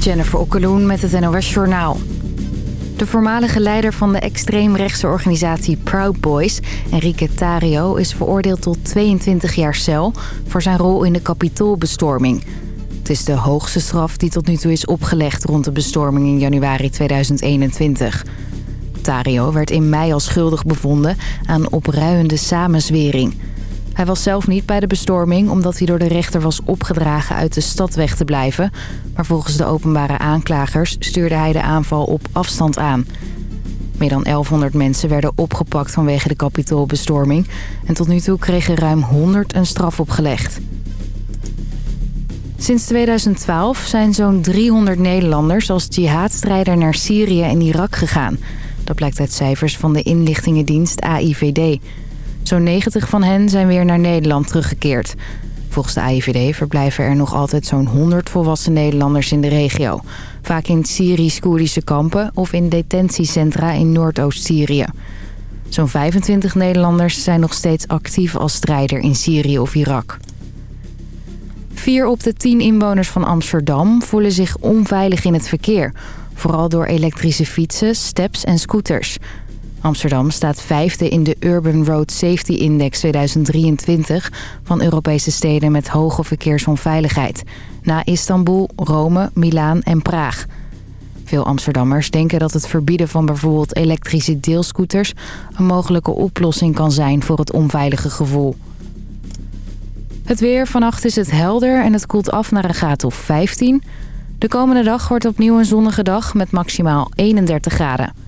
Jennifer Okkeloen met het NOS Journaal. De voormalige leider van de extreemrechtse organisatie Proud Boys, Enrique Tario... is veroordeeld tot 22 jaar cel voor zijn rol in de kapitoolbestorming. Het is de hoogste straf die tot nu toe is opgelegd rond de bestorming in januari 2021. Tario werd in mei al schuldig bevonden aan opruiende samenzwering... Hij was zelf niet bij de bestorming omdat hij door de rechter was opgedragen uit de stad weg te blijven. Maar volgens de openbare aanklagers stuurde hij de aanval op afstand aan. Meer dan 1100 mensen werden opgepakt vanwege de kapitoolbestorming. En tot nu toe kregen ruim 100 een straf opgelegd. Sinds 2012 zijn zo'n 300 Nederlanders als jihadstrijder naar Syrië en Irak gegaan. Dat blijkt uit cijfers van de inlichtingendienst AIVD. Zo'n 90 van hen zijn weer naar Nederland teruggekeerd. Volgens de AIVD verblijven er nog altijd zo'n 100 volwassen Nederlanders in de regio. Vaak in Syrisch-Koerdische kampen of in detentiecentra in Noordoost-Syrië. Zo'n 25 Nederlanders zijn nog steeds actief als strijder in Syrië of Irak. Vier op de tien inwoners van Amsterdam voelen zich onveilig in het verkeer. Vooral door elektrische fietsen, steps en scooters. Amsterdam staat vijfde in de Urban Road Safety Index 2023 van Europese steden met hoge verkeersonveiligheid. Na Istanbul, Rome, Milaan en Praag. Veel Amsterdammers denken dat het verbieden van bijvoorbeeld elektrische deelscooters... een mogelijke oplossing kan zijn voor het onveilige gevoel. Het weer, vannacht is het helder en het koelt af naar een graad of 15. De komende dag wordt opnieuw een zonnige dag met maximaal 31 graden.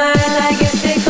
mine. I guess it.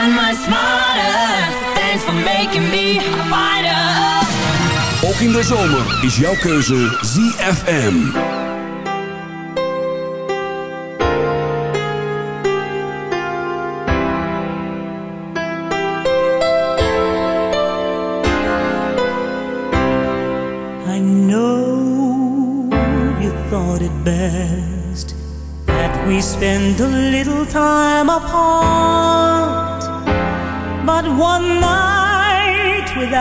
That much smarter. Thanks for making me a fighter. Ook in de zomer is jouw keuze ZFM. spend a little time apart.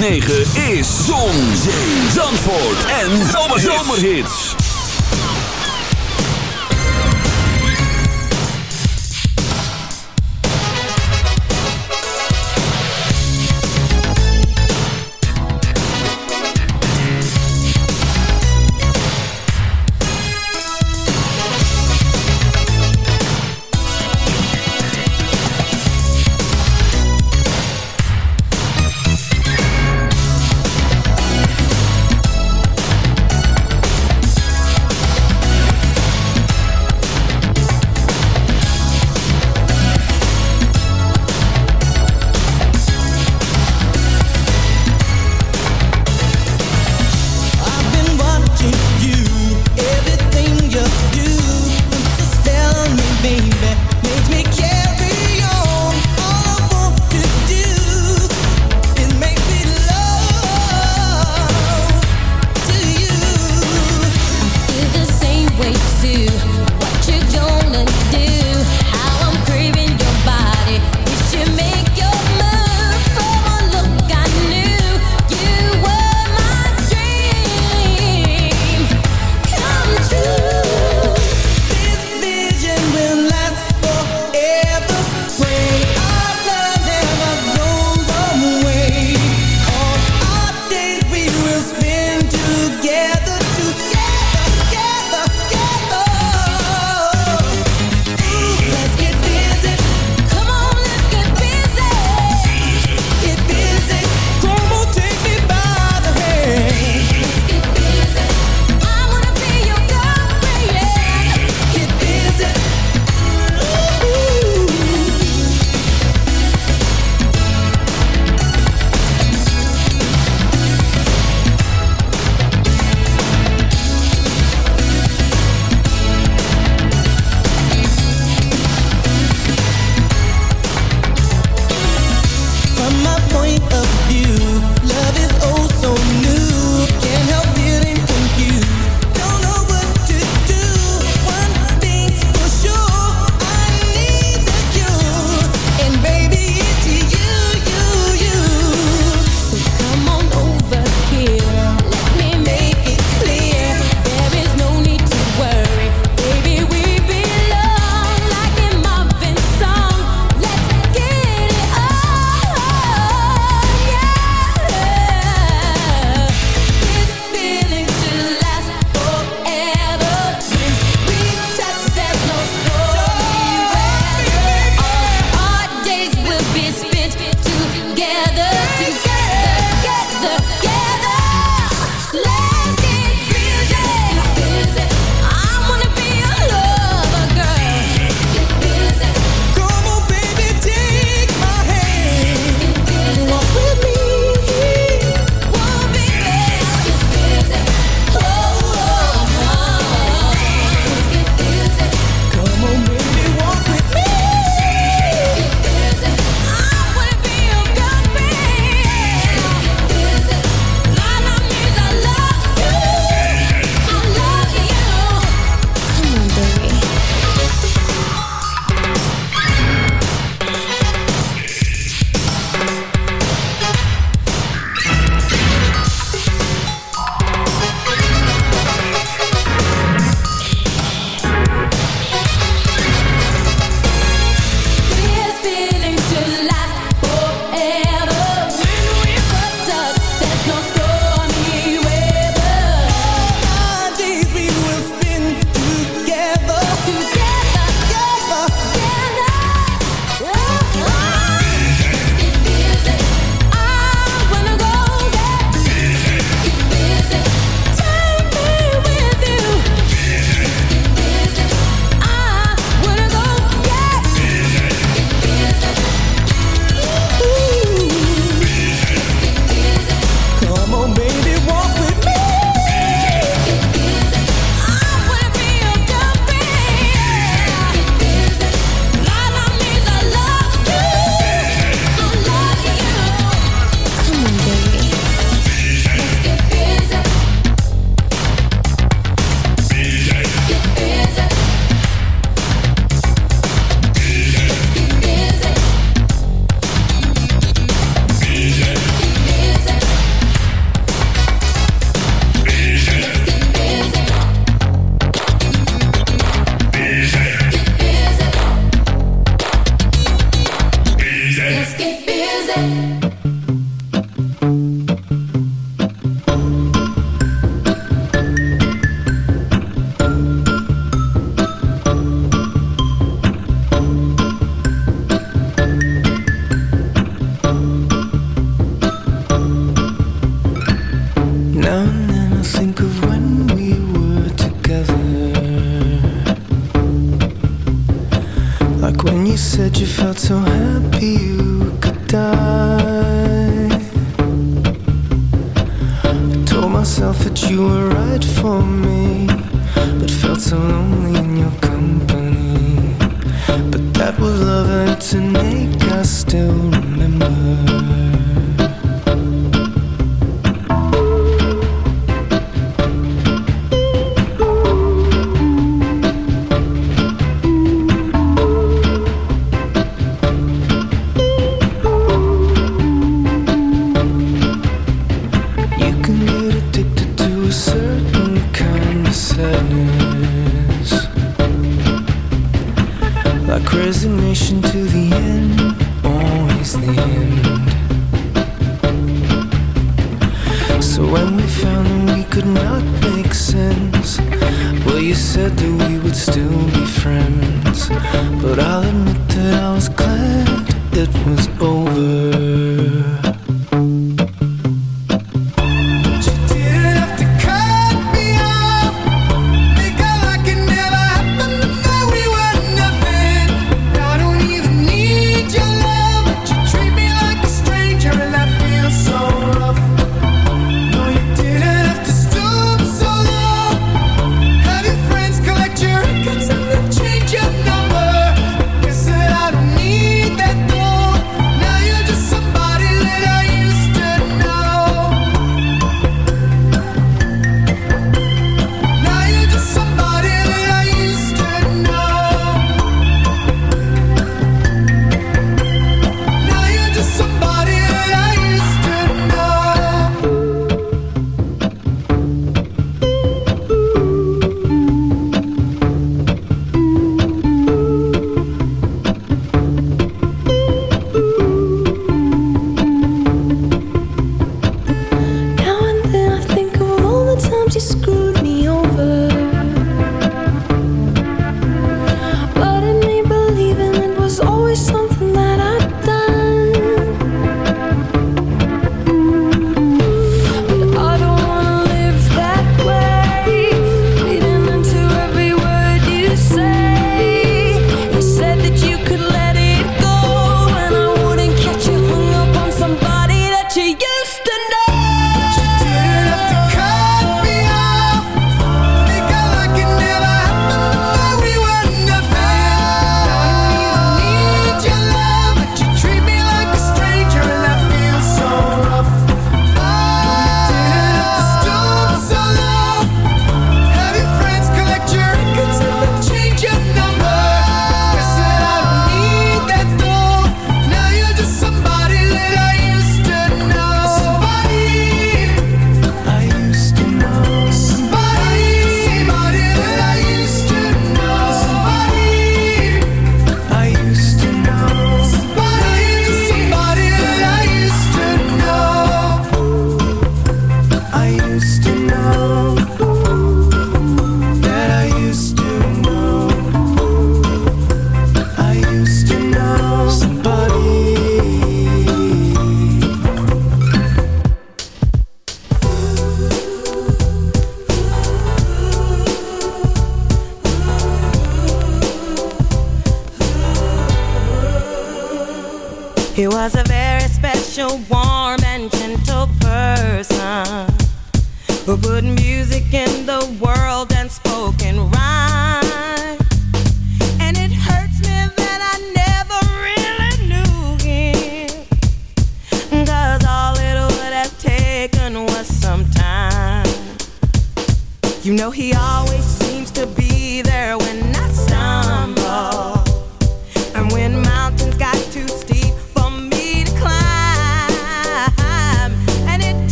is Zon, Zee, Zandvoort en Zomerhits.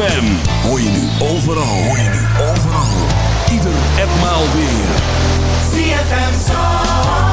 ZFM. Hoor je nu overal. Hoor je nu overal. Ieder en weer. ZFM Song.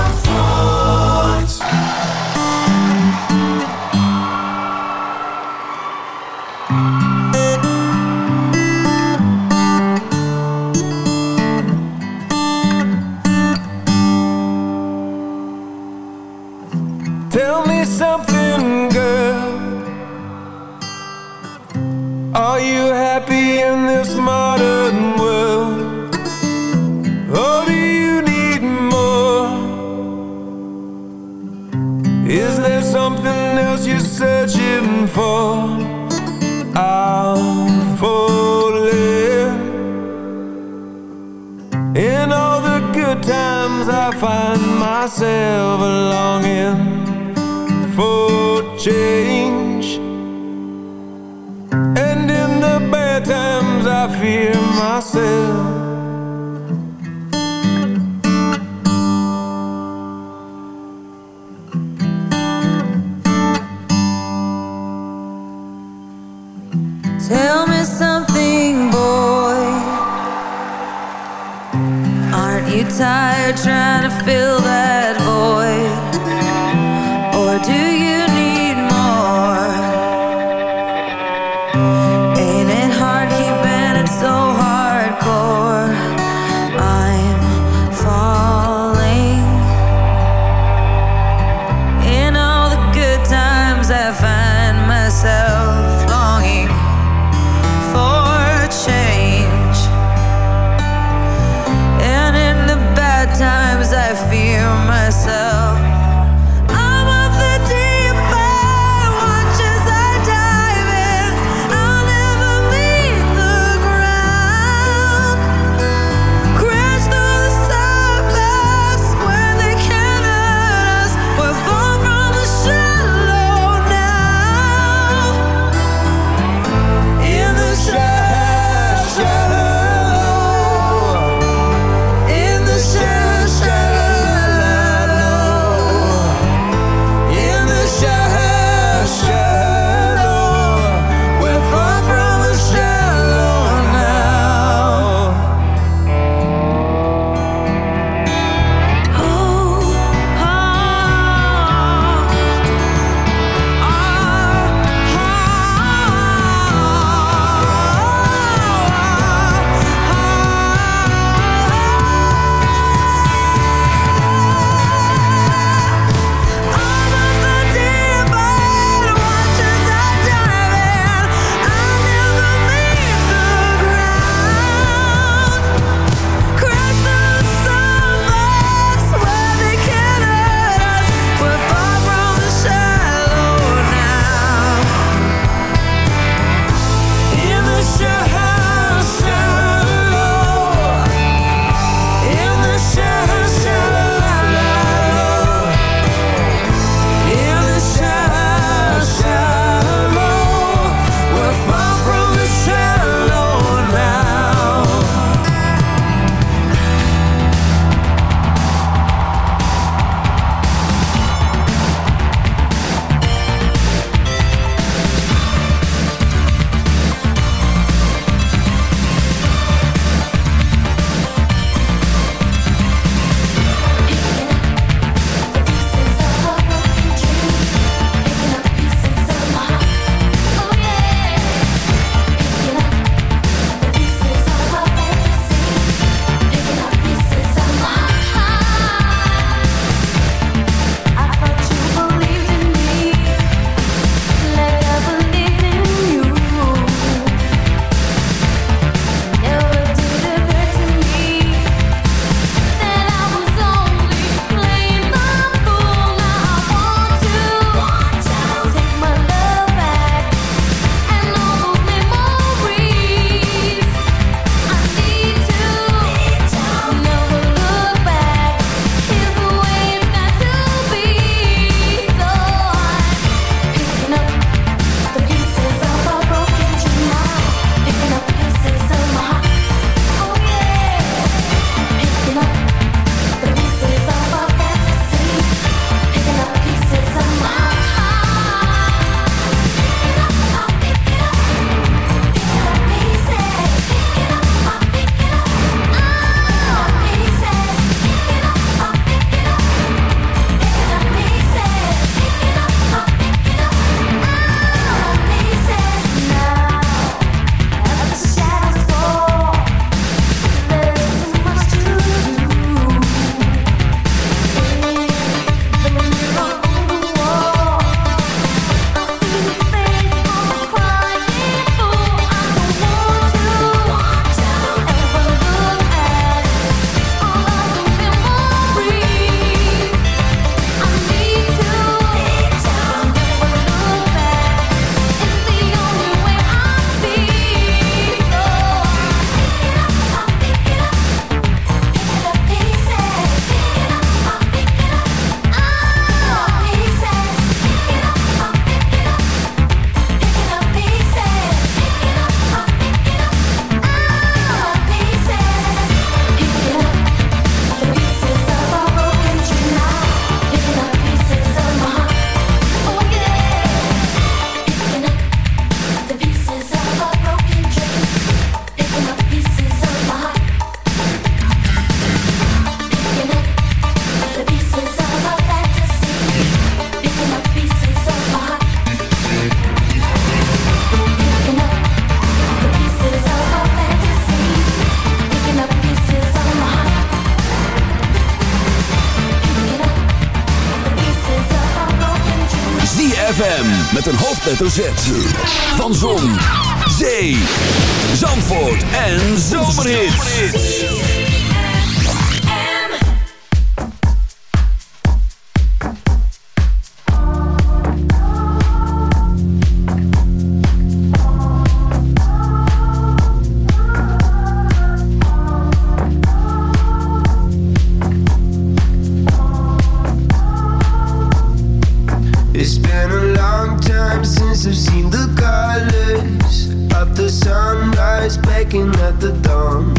Hoofdletter Z. Van Zon, breaking at the dawn.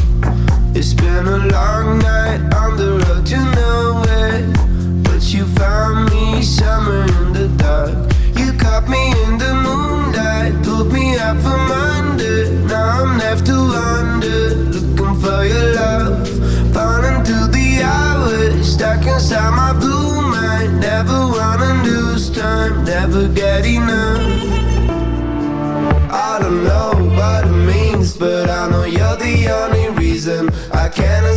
It's been a long night on the road to nowhere, but you found me somewhere in the dark. You caught me in the moonlight, pulled me up from under. Now I'm left to wonder, looking for your love, falling through the hours, stuck inside my blue mind. Never wanna lose time, never get enough.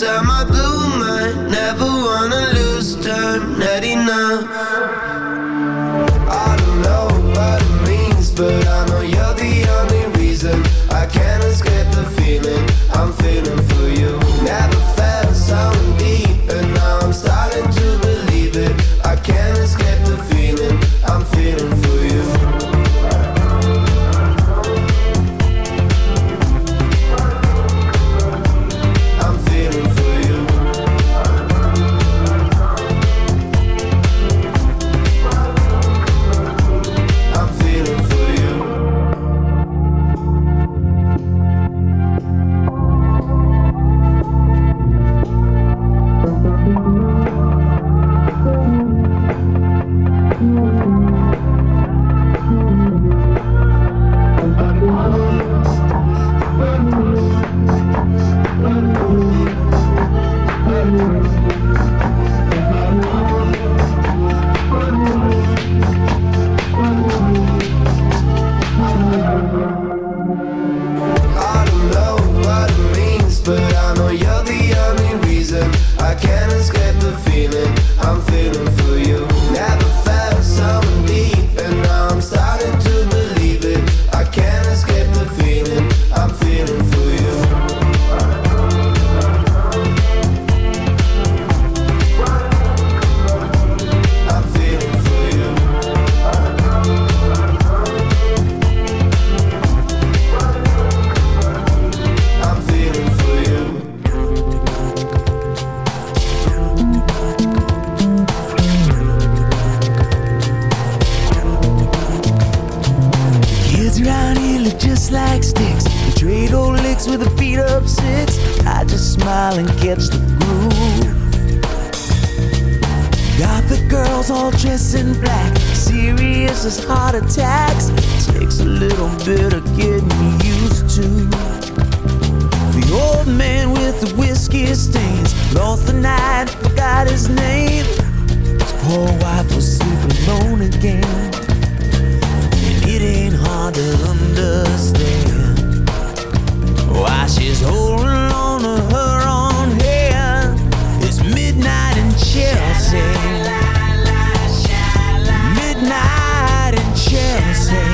Inside my blue mind. Never wanna lose time, not enough. Wife was sleeping alone again. And it ain't hard to understand why she's holding on to her own hand. It's midnight in Chelsea. Midnight in Chelsea.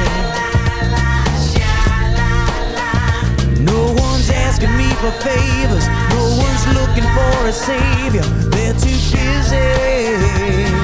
No one's asking me for favors. No one's looking for a savior. They're too busy